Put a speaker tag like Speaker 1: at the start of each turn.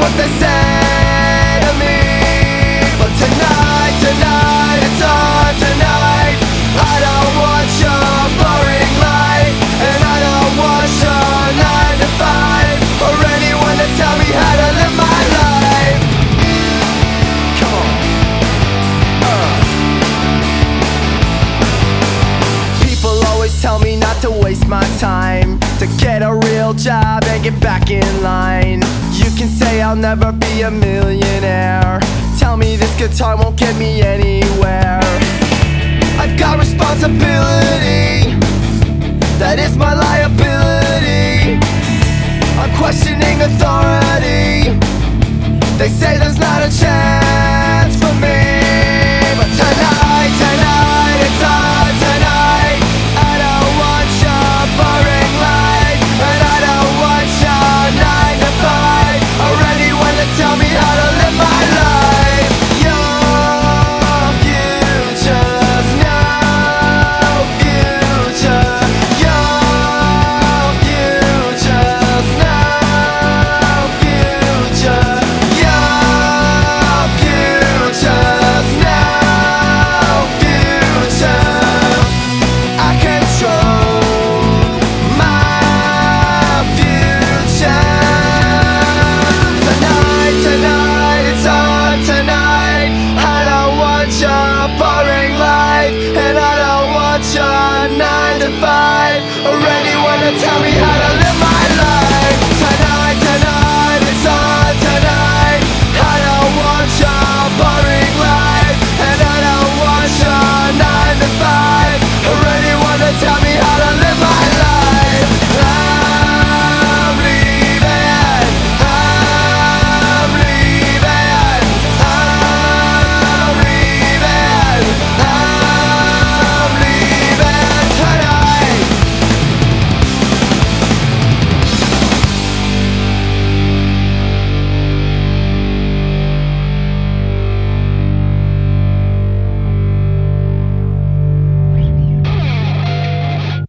Speaker 1: what they say to me. But tonight, tonight, it's on tonight. I don't want your boring life And I don't want your 9 to 5 Or anyone to tell me how to live my life. Come on. Uh. People always tell me not to waste my time. To get a real job and get back in line You can say I'll never be a millionaire. Tell me this guitar won't get me anywhere. I've got responsibility. That is my liability. I'm questioning authority. They say there's not a chance And